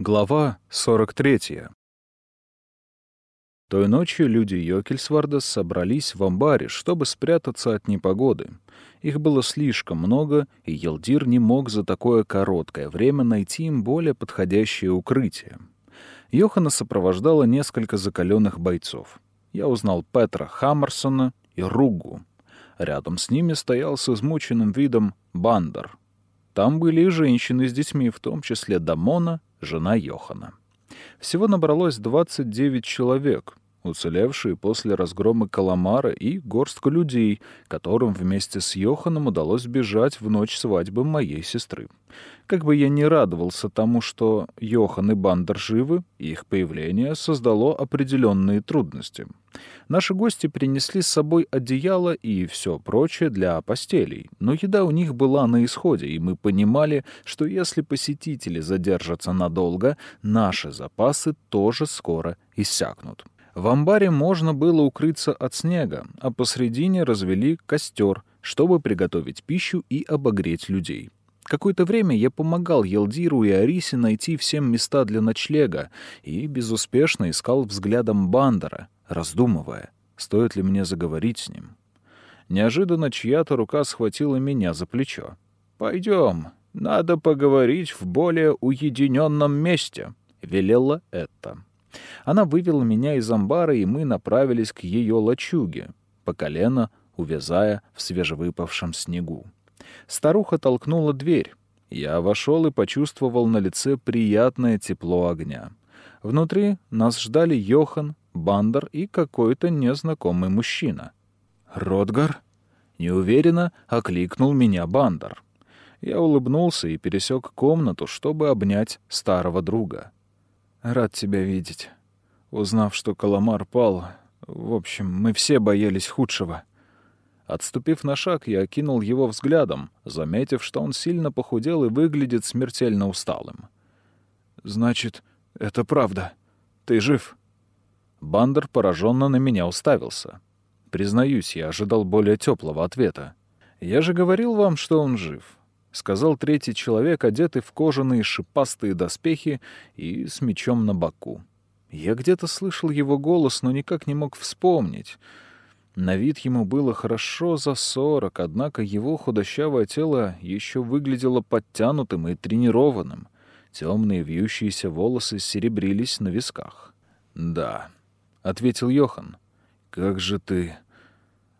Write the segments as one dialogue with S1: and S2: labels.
S1: Глава 43. Той ночью люди Йокельсварда собрались в амбаре, чтобы спрятаться от непогоды. Их было слишком много, и Елдир не мог за такое короткое время найти им более подходящее укрытие. Йохана сопровождало несколько закаленных бойцов. Я узнал Петра Хаммерсона и Ругу. Рядом с ними стоял с измученным видом Бандер. Там были и женщины с детьми, в том числе Дамона жена Йохана. Всего набралось 29 человек, уцелевшие после разгрома Каламара и горстка людей, которым вместе с Йоханом удалось бежать в ночь свадьбы моей сестры. Как бы я ни радовался тому, что Йохан и Бандер живы, их появление создало определенные трудности. Наши гости принесли с собой одеяло и все прочее для постелей, но еда у них была на исходе, и мы понимали, что если посетители задержатся надолго, наши запасы тоже скоро иссякнут. В амбаре можно было укрыться от снега, а посредине развели костер, чтобы приготовить пищу и обогреть людей. Какое-то время я помогал Елдиру и Арисе найти всем места для ночлега и безуспешно искал взглядом Бандера, раздумывая, стоит ли мне заговорить с ним. Неожиданно чья-то рука схватила меня за плечо. «Пойдем, надо поговорить в более уединенном месте», — велела это. Она вывела меня из амбара, и мы направились к ее лачуге, по колено увязая в свежевыпавшем снегу. Старуха толкнула дверь. Я вошел и почувствовал на лице приятное тепло огня. Внутри нас ждали Йохан, Бандер и какой-то незнакомый мужчина. «Ротгар?» — неуверенно окликнул меня Бандер. Я улыбнулся и пересек комнату, чтобы обнять старого друга. «Рад тебя видеть. Узнав, что Каламар пал, в общем, мы все боялись худшего». Отступив на шаг, я окинул его взглядом, заметив, что он сильно похудел и выглядит смертельно усталым. «Значит, это правда. Ты жив?» Бандер пораженно на меня уставился. Признаюсь, я ожидал более теплого ответа. «Я же говорил вам, что он жив», — сказал третий человек, одетый в кожаные шипастые доспехи и с мечом на боку. Я где-то слышал его голос, но никак не мог вспомнить — на вид ему было хорошо за сорок, однако его худощавое тело еще выглядело подтянутым и тренированным. Темные вьющиеся волосы серебрились на висках. «Да», — ответил Йохан. «Как же ты...»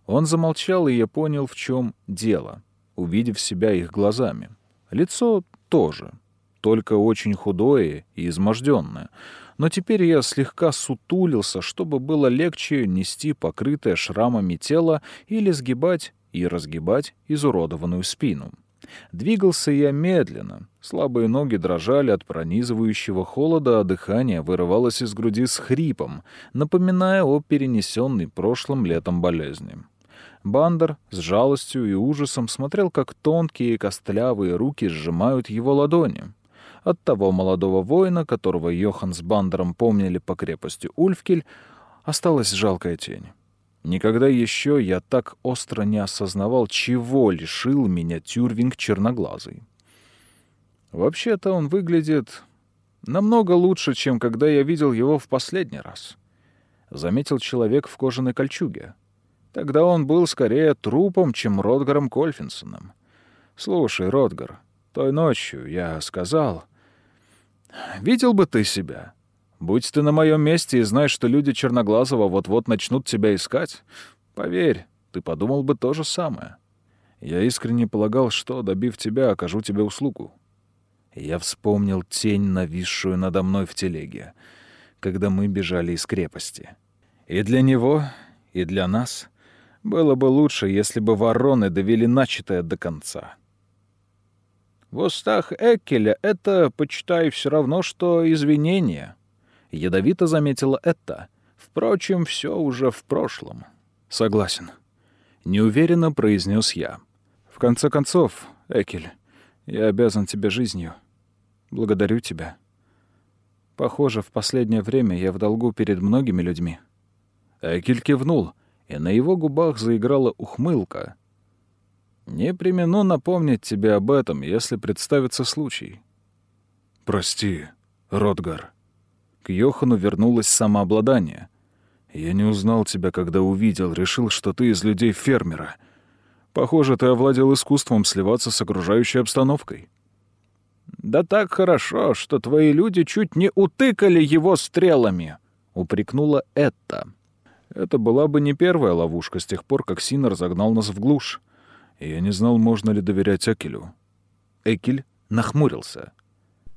S1: Он замолчал, и я понял, в чем дело, увидев себя их глазами. Лицо тоже, только очень худое и изможденное — но теперь я слегка сутулился, чтобы было легче нести покрытое шрамами тело или сгибать и разгибать изуродованную спину. Двигался я медленно. Слабые ноги дрожали от пронизывающего холода, а дыхание вырывалось из груди с хрипом, напоминая о перенесенной прошлым летом болезни. Бандер с жалостью и ужасом смотрел, как тонкие костлявые руки сжимают его ладони. От того молодого воина, которого Йохан с Бандером помнили по крепости Ульфкель, осталась жалкая тень. Никогда еще я так остро не осознавал, чего лишил меня Тюрвинг черноглазый. Вообще-то он выглядит намного лучше, чем когда я видел его в последний раз. Заметил человек в кожаной кольчуге. Тогда он был скорее трупом, чем Ротгаром Кольфинсоном. «Слушай, Ротгар, той ночью я сказал, Видел бы ты себя. Будь ты на моем месте и знаешь, что люди Черноглазого вот-вот начнут тебя искать, поверь, ты подумал бы то же самое. Я искренне полагал, что, добив тебя, окажу тебе услугу. Я вспомнил тень, нависшую надо мной в телеге, когда мы бежали из крепости. И для него, и для нас было бы лучше, если бы вороны довели начатое до конца. В устах Эккеля это, почитай, все равно, что извинение. Ядовито заметила это. Впрочем, все уже в прошлом. Согласен. Неуверенно произнес я. В конце концов, Экель, я обязан тебе жизнью. Благодарю тебя. Похоже, в последнее время я в долгу перед многими людьми. Экель кивнул, и на его губах заиграла ухмылка — не примену напомнить тебе об этом, если представится случай. «Прости», Ротгар». К Йохану вернулось самообладание. «Я не узнал тебя, когда увидел, решил, что ты из людей фермера. Похоже, ты овладел искусством сливаться с окружающей обстановкой».
S2: «Да так хорошо, что твои люди чуть не утыкали его стрелами», — упрекнула Этта.
S1: Это была бы не первая ловушка с тех пор, как Синер загнал нас в глушь. И я не знал, можно ли доверять Экелю. Экель нахмурился.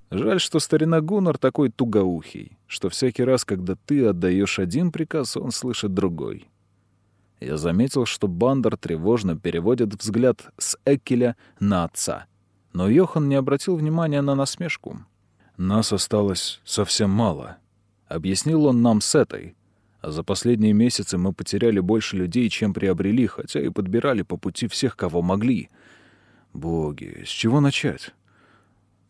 S1: Жаль, что старина Гуннар такой тугоухий, что всякий раз, когда ты отдаешь один приказ, он слышит другой. Я заметил, что Бандер тревожно переводит взгляд с Экеля на отца. Но Йохан не обратил внимания на насмешку. «Нас осталось совсем мало», — объяснил он нам с этой, а за последние месяцы мы потеряли больше людей, чем приобрели, хотя и подбирали по пути всех, кого могли. Боги, с чего начать?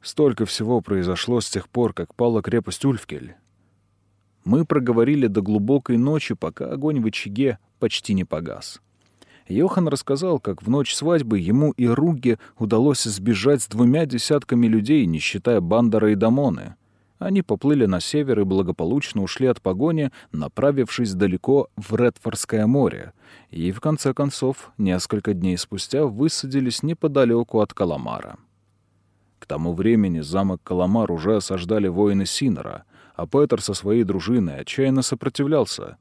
S1: Столько всего произошло с тех пор, как пала крепость Ульфкель. Мы проговорили до глубокой ночи, пока огонь в очаге почти не погас. Йохан рассказал, как в ночь свадьбы ему и Руге удалось сбежать с двумя десятками людей, не считая Бандера и Дамоны. Они поплыли на север и благополучно ушли от погони, направившись далеко в Редфордское море, и, в конце концов, несколько дней спустя высадились неподалеку от Каламара. К тому времени замок Каламар уже осаждали воины Синера, а Петер со своей дружиной отчаянно сопротивлялся.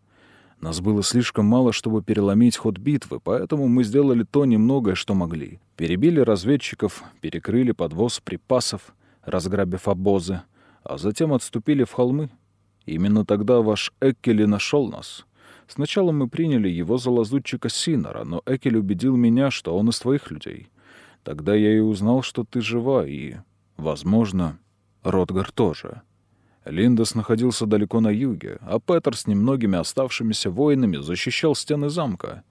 S1: Нас было слишком мало, чтобы переломить ход битвы, поэтому мы сделали то немногое, что могли. Перебили разведчиков, перекрыли подвоз припасов, разграбив обозы, а затем отступили в холмы. Именно тогда ваш Эккели нашел нас. Сначала мы приняли его за лазутчика Синора, но Экель убедил меня, что он из твоих людей. Тогда я и узнал, что ты жива, и, возможно, Ротгар тоже. Линдос находился далеко на юге, а Петер с немногими оставшимися воинами защищал стены замка.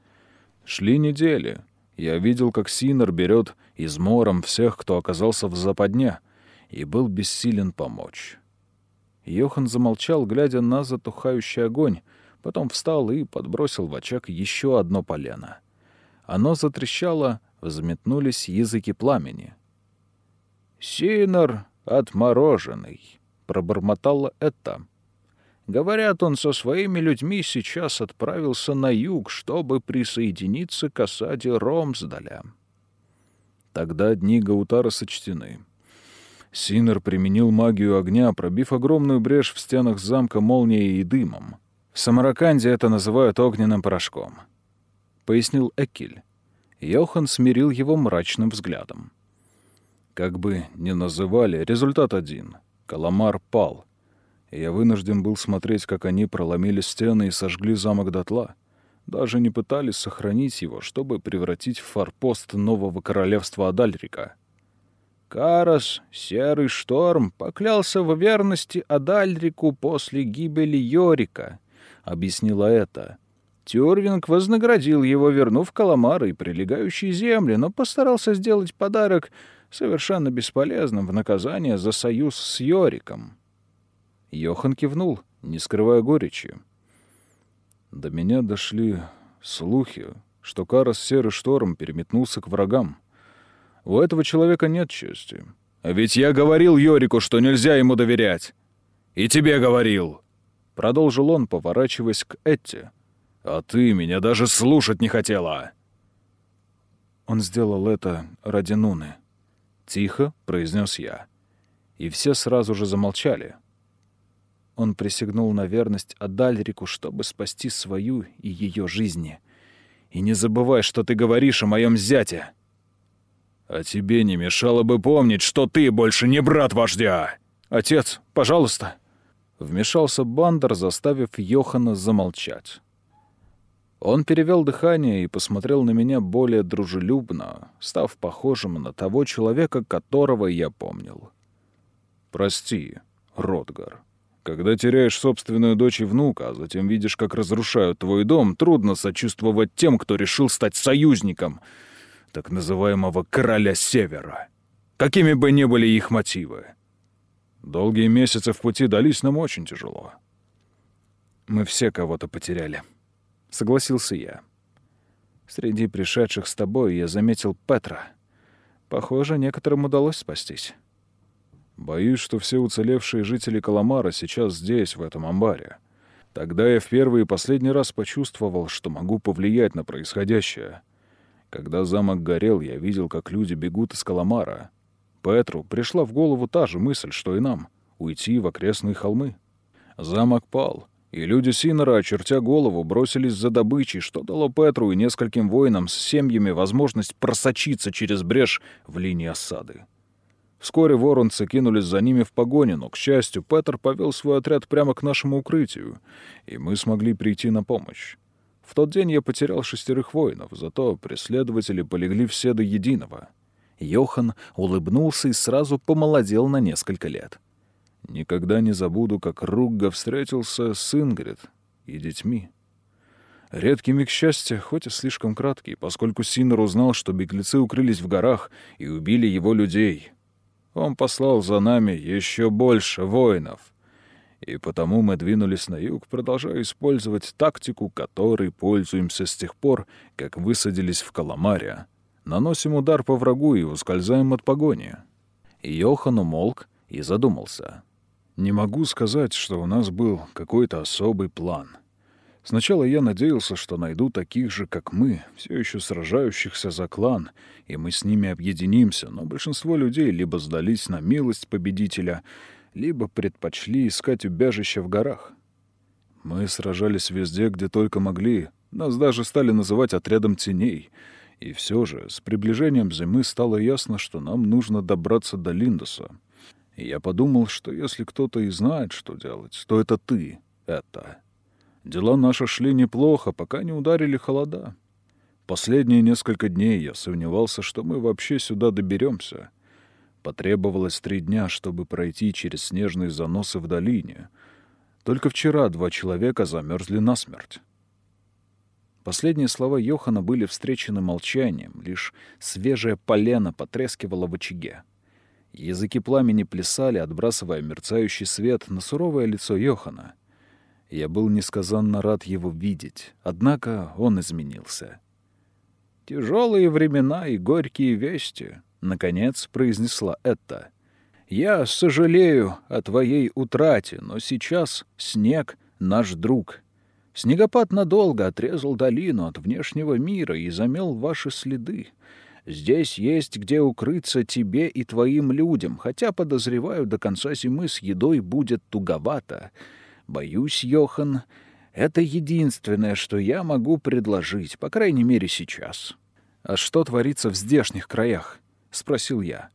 S1: Шли недели. Я видел, как Синор берет измором всех, кто оказался в западне — и был бессилен помочь. Йохан замолчал, глядя на затухающий огонь, потом встал и подбросил в очаг еще одно полено. Оно затрещало, взметнулись языки пламени. «Синор отмороженный», — пробормотало это. Говорят, он со своими людьми сейчас отправился на юг, чтобы присоединиться к осаде Ромсдаля. Тогда дни Гаутара сочтены. Синер применил магию огня, пробив огромную брешь в стенах замка молнией и дымом. В Самараканде это называют огненным порошком. Пояснил Экиль. Йохан смирил его мрачным взглядом. Как бы ни называли, результат один. Каламар пал. я вынужден был смотреть, как они проломили стены и сожгли замок дотла. Даже не пытались сохранить его, чтобы превратить в форпост нового королевства Адальрика — Карос, Серый Шторм, поклялся в верности Адальрику после гибели Йорика, — объяснила это. Тюрвинг вознаградил его, вернув Каламар и прилегающие земли, но постарался сделать подарок совершенно бесполезным в наказание за союз с Йориком. Йохан кивнул, не скрывая горечи. До меня дошли слухи, что Карос Серый Шторм переметнулся к врагам. У этого человека нет чести. А ведь я говорил Йорику, что нельзя ему доверять. И тебе говорил. Продолжил он, поворачиваясь к Этте. А ты меня даже слушать не хотела. Он сделал это ради Нуны. Тихо произнес я. И все сразу же замолчали. Он присягнул на верность Адальрику, чтобы спасти свою и ее жизни. И не забывай, что ты говоришь о моем зяте. А тебе не мешало бы помнить, что ты больше не брат вождя. Отец, пожалуйста. Вмешался Бандер, заставив Йохана замолчать. Он перевел дыхание и посмотрел на меня более дружелюбно, став похожим на того человека, которого я помнил. «Прости, Ротгар. Когда теряешь собственную дочь и внука, а затем видишь, как разрушают твой дом, трудно сочувствовать тем, кто решил стать союзником — так называемого «короля Севера», какими бы ни были их мотивы. Долгие месяцы в пути дались нам очень тяжело. Мы все кого-то потеряли, — согласился я. Среди пришедших с тобой я заметил Петра. Похоже, некоторым удалось спастись. Боюсь, что все уцелевшие жители Каламара сейчас здесь, в этом амбаре. Тогда я в первый и последний раз почувствовал, что могу повлиять на происходящее. Когда замок горел, я видел, как люди бегут из Каламара. Петру пришла в голову та же мысль, что и нам — уйти в окрестные холмы. Замок пал, и люди Синера, очертя голову, бросились за добычей, что дало Петру и нескольким воинам с семьями возможность просочиться через брешь в линии осады. Вскоре воронцы кинулись за ними в погоне, но, к счастью, Петр повел свой отряд прямо к нашему укрытию, и мы смогли прийти на помощь. В тот день я потерял шестерых воинов, зато преследователи полегли все до единого.
S2: Йохан улыбнулся и сразу помолодел на несколько лет.
S1: Никогда не забуду, как Ругга встретился с Ингрид и детьми. Редкий миг счастья, хоть и слишком краткий, поскольку Синер узнал, что беглецы укрылись в горах и убили его людей. Он послал за нами еще больше воинов. И потому мы двинулись на юг, продолжая использовать тактику, которой пользуемся с тех пор, как высадились в Каламаре. Наносим удар по врагу и ускользаем от погони.
S2: Йохан умолк и задумался.
S1: Не могу сказать, что у нас был какой-то особый план. Сначала я надеялся, что найду таких же, как мы, все еще сражающихся за клан, и мы с ними объединимся, но большинство людей либо сдались на милость победителя, либо предпочли искать убежище в горах. Мы сражались везде, где только могли, нас даже стали называть отрядом теней, и все же с приближением зимы стало ясно, что нам нужно добраться до Линдоса. И я подумал, что если кто-то и знает, что делать, то это ты, это. Дела наши шли неплохо, пока не ударили холода. Последние несколько дней я сомневался, что мы вообще сюда доберемся. Потребовалось три дня, чтобы пройти через снежные заносы в долине. Только вчера два человека замерзли насмерть.
S2: Последние слова Йохана были встречены молчанием, лишь свежее полено потрескивало в очаге. Языки пламени плясали, отбрасывая мерцающий свет на суровое лицо Йохана. Я был несказанно рад его видеть, однако он изменился.
S3: «Тяжелые времена и горькие вести», — наконец произнесла Этта. «Я сожалею о твоей утрате, но сейчас снег — наш друг. Снегопад надолго отрезал долину от внешнего мира и замел ваши следы. Здесь есть где укрыться тебе и твоим людям, хотя, подозреваю, до конца зимы с едой будет туговато. Боюсь, Йохан, это единственное, что я могу предложить, по крайней мере, сейчас».
S2: «А что творится в здешних краях?» — спросил я.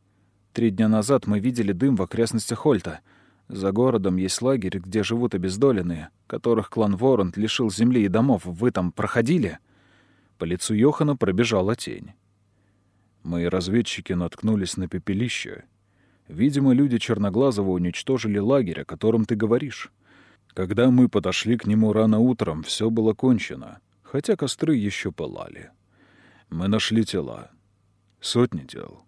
S2: «Три дня назад мы видели дым в окрестностях Хольта. За городом есть лагерь, где живут обездоленные, которых клан Воронт лишил земли и домов. Вы там проходили?» По лицу Йохана пробежала тень.
S1: Мои разведчики наткнулись на пепелище. Видимо, люди Черноглазого уничтожили лагерь, о котором ты говоришь. Когда мы подошли к нему рано утром, все было кончено, хотя костры еще пылали. Мы нашли тела. Сотни тел.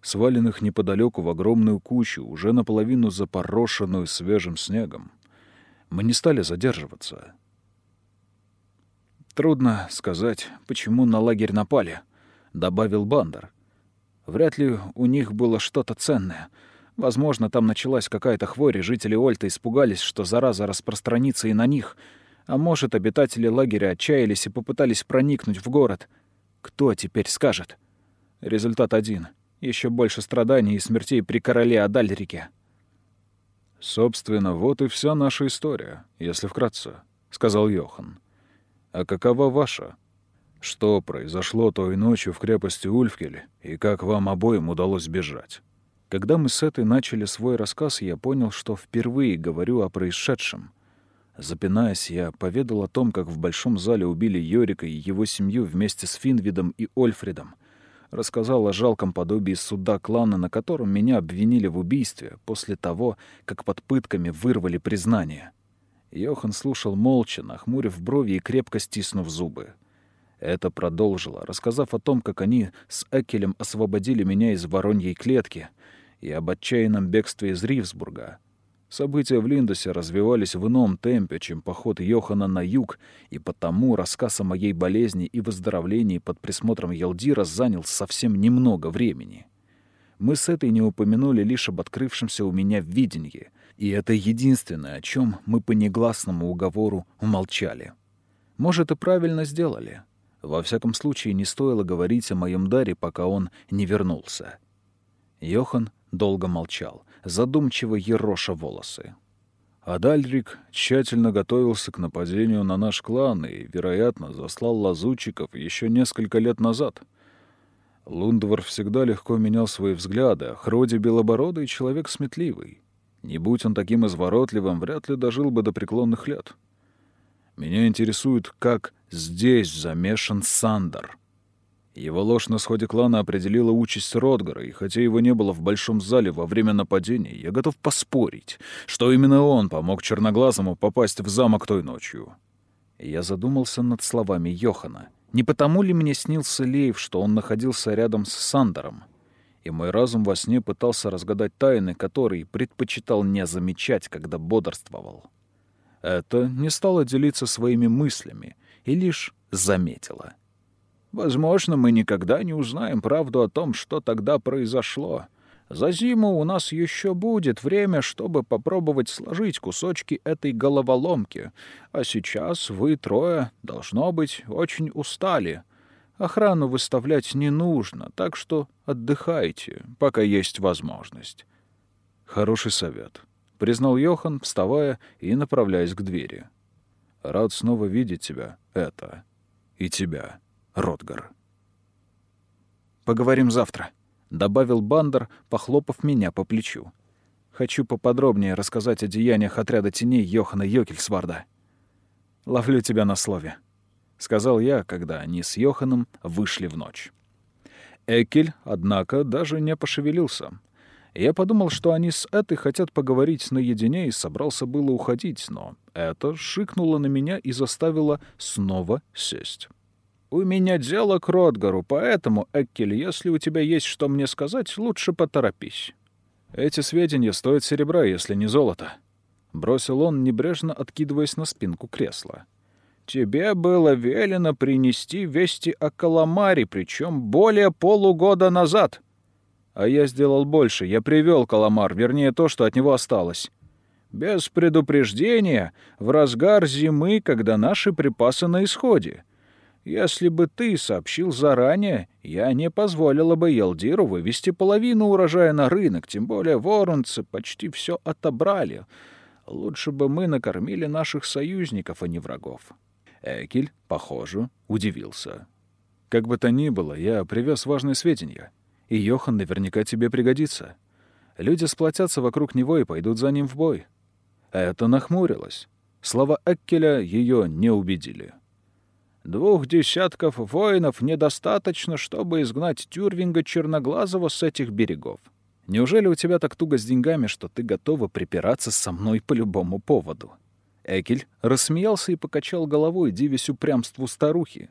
S1: Сваленных неподалеку в огромную кучу, уже наполовину запорошенную свежим снегом. Мы не стали задерживаться.
S2: Трудно сказать, почему на лагерь напали, — добавил Бандер. «Вряд ли у них было что-то ценное. Возможно, там началась какая-то хворь, и жители Ольта испугались, что зараза распространится и на них. А может, обитатели лагеря отчаялись и попытались проникнуть в город. Кто теперь скажет? Результат один. Еще больше страданий и смертей при короле Адальрике».
S1: «Собственно, вот и вся наша история, если вкратце», — сказал Йохан. «А какова ваша?» Что произошло той ночью в крепости Ульфкель, и как вам обоим удалось бежать?
S2: Когда мы с этой начали свой рассказ, я понял, что впервые говорю о происшедшем. Запинаясь, я поведал о том, как в большом зале убили Йорика и его семью вместе с Финвидом и Ольфредом. Рассказал о жалком подобии суда клана, на котором меня обвинили в убийстве после того, как под пытками вырвали признание. Йохан слушал молча, нахмурив брови и крепко стиснув зубы. Это продолжило, рассказав о том, как они с Экелем освободили меня из вороньей клетки и об отчаянном бегстве из Ривсбурга. События в Линдосе развивались в ином темпе, чем поход Йохана на юг, и потому рассказ о моей болезни и выздоровлении под присмотром Елдира занял совсем немного времени.
S1: Мы с этой не упомянули лишь об открывшемся у меня видении, и это единственное, о чем мы по негласному уговору умолчали. Может, и правильно сделали. Во всяком случае, не стоило говорить о моем даре, пока он не вернулся. Йохан долго молчал, задумчиво ероша волосы.
S2: Адальрик тщательно готовился к нападению на наш клан и, вероятно, заслал лазутчиков еще несколько лет назад. Лундвар всегда легко менял свои взгляды, а Хроди белобородый человек сметливый. Не будь он таким изворотливым, вряд ли дожил бы до преклонных лет. Меня интересует, как здесь замешан Сандер. Его ложь на сходе клана определила участь Ротгара, и хотя его не было в большом зале во время нападения, я готов поспорить, что именно он помог Черноглазому попасть в замок той ночью.
S1: я задумался над словами Йохана. Не потому ли мне снился Лейв, что он находился рядом с Сандером? И мой разум во сне пытался разгадать тайны, которые предпочитал не замечать, когда бодрствовал. Это не стало делиться своими мыслями и лишь заметила — Возможно, мы никогда не узнаем правду о том, что тогда произошло. За зиму у нас еще будет время, чтобы попробовать сложить кусочки этой головоломки. А сейчас вы трое, должно быть, очень устали. Охрану выставлять не нужно, так что отдыхайте, пока есть возможность.
S2: Хороший совет, — признал Йохан, вставая и направляясь к двери. Рад снова видеть тебя, это, и тебя. Ротгар.
S1: «Поговорим завтра», — добавил Бандер, похлопав меня по плечу. «Хочу поподробнее рассказать о деяниях отряда теней Йохана Йокельсварда». «Ловлю тебя на слове», — сказал я, когда они с Йоханом вышли в ночь. Экель, однако, даже не пошевелился. Я подумал, что они с этой хотят поговорить наедине, и собрался было уходить, но это шикнуло на меня и заставило снова сесть. «У меня дело к Ротгару, поэтому, Эккель, если у тебя есть что мне сказать, лучше поторопись».
S2: «Эти сведения стоят серебра, если не золото», — бросил он, небрежно откидываясь на спинку кресла.
S3: «Тебе было велено принести вести о Каламаре, причем более полугода назад».
S2: «А я сделал больше. Я привел Каламар, вернее, то, что от него осталось».
S3: «Без предупреждения, в разгар зимы, когда наши припасы на исходе». Если бы ты сообщил заранее, я не позволила бы Елдиру вывести половину урожая на рынок, тем более воронцы почти все отобрали. Лучше бы мы накормили наших союзников, а не врагов».
S1: Экель, похоже, удивился.
S2: «Как бы то ни было, я привез важные сведения, и Йохан наверняка тебе пригодится. Люди сплотятся вокруг него и пойдут за ним в бой». Это нахмурилось. Слова Эккеля ее не убедили.
S3: Двух десятков воинов недостаточно, чтобы изгнать Тюрвинга Черноглазого с этих берегов.
S1: Неужели у тебя так туго с деньгами, что ты готова припираться со мной по любому поводу?» Экель рассмеялся и покачал головой, дивясь упрямству старухи.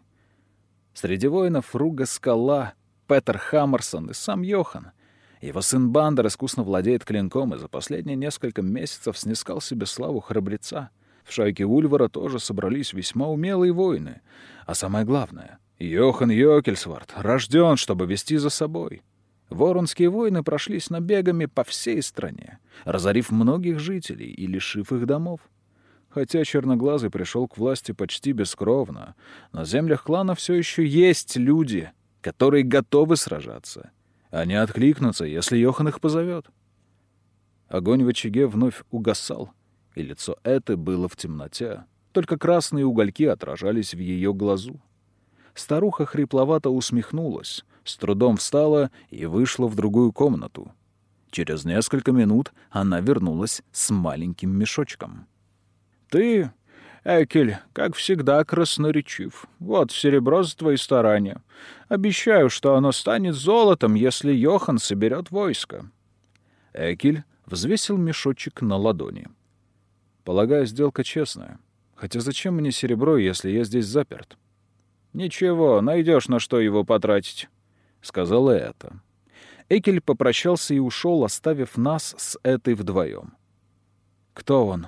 S1: Среди воинов Руга Скала, Петер Хаммерсон и сам Йохан. Его сын Бандер искусно владеет клинком и за последние несколько месяцев снискал себе славу храбреца. В шайке Ульвара тоже собрались весьма умелые воины. А самое главное, Йохан Йокельсвард рожден, чтобы вести за собой. Воронские войны прошлись набегами по всей стране, разорив многих жителей и лишив их домов. Хотя Черноглазый пришел к власти почти бескровно, на землях клана все еще есть люди, которые готовы сражаться. Они откликнутся, если Йохан их позовет. Огонь в очаге вновь угасал, и лицо это было в темноте. Только красные угольки отражались в ее глазу. Старуха хрипловато усмехнулась, с трудом встала и вышла в другую комнату. Через несколько минут она вернулась с маленьким мешочком.
S3: «Ты, Экель, как всегда красноречив. Вот серебро за твои старания. Обещаю, что оно станет золотом, если Йохан соберет войско».
S1: Экель взвесил мешочек на ладони.
S2: Полагаю, сделка честная. Хотя зачем мне серебро, если я здесь заперт?
S3: Ничего, найдешь на что его потратить, сказала это.
S1: Экель попрощался и ушел, оставив нас с этой вдвоем. Кто он?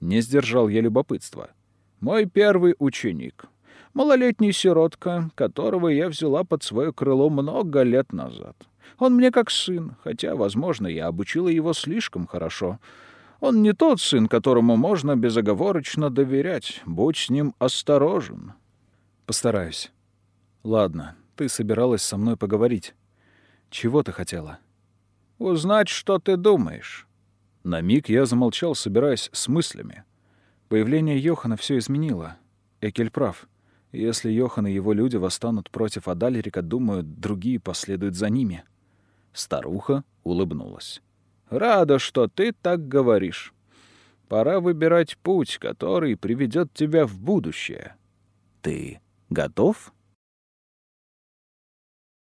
S1: Не сдержал я любопытства.
S3: Мой первый ученик. Малолетний сиротка, которого я взяла под свое крыло много лет назад. Он мне как сын, хотя, возможно, я обучила его слишком хорошо. Он не тот сын, которому можно безоговорочно доверять. Будь с ним осторожен.
S2: Постараюсь. Ладно, ты собиралась со мной поговорить. Чего ты хотела?
S3: Узнать, что ты думаешь.
S2: На миг я замолчал, собираясь с мыслями. Появление Йохана все изменило. Экель прав. Если Йохан и его люди восстанут против Адалерика, думаю, другие последуют за ними.
S3: Старуха улыбнулась. Рада, что ты так говоришь. Пора выбирать путь, который приведет тебя в будущее. Ты готов?